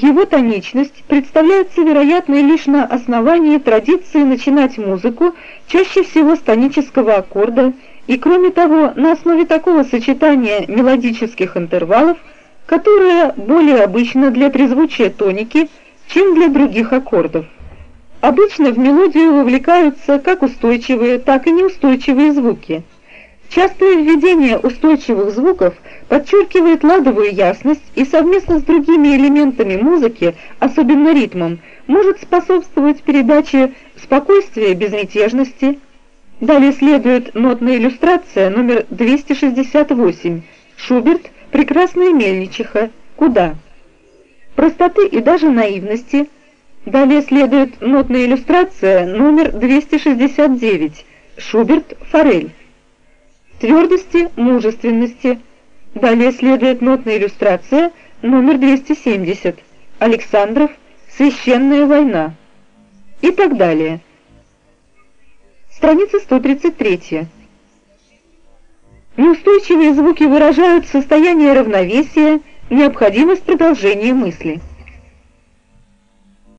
Его тоничность представляется вероятной лишь на основании традиции начинать музыку чаще всего с тонического аккорда и, кроме того, на основе такого сочетания мелодических интервалов, которое более обычно для трезвучия тоники, чем для других аккордов. Обычно в мелодию вовлекаются как устойчивые, так и неустойчивые звуки – Частое введение устойчивых звуков подчеркивает ладовую ясность и совместно с другими элементами музыки, особенно ритмом, может способствовать передаче спокойствия безмятежности. Далее следует нотная иллюстрация номер 268. Шуберт «Прекрасная мельничиха. Куда?». Простоты и даже наивности. Далее следует нотная иллюстрация номер 269. Шуберт «Форель» твердости, мужественности. Далее следует нотная иллюстрация номер 270. Александров «Священная война» и так далее. Страница 133. Неустойчивые звуки выражают состояние равновесия, необходимость продолжения мысли.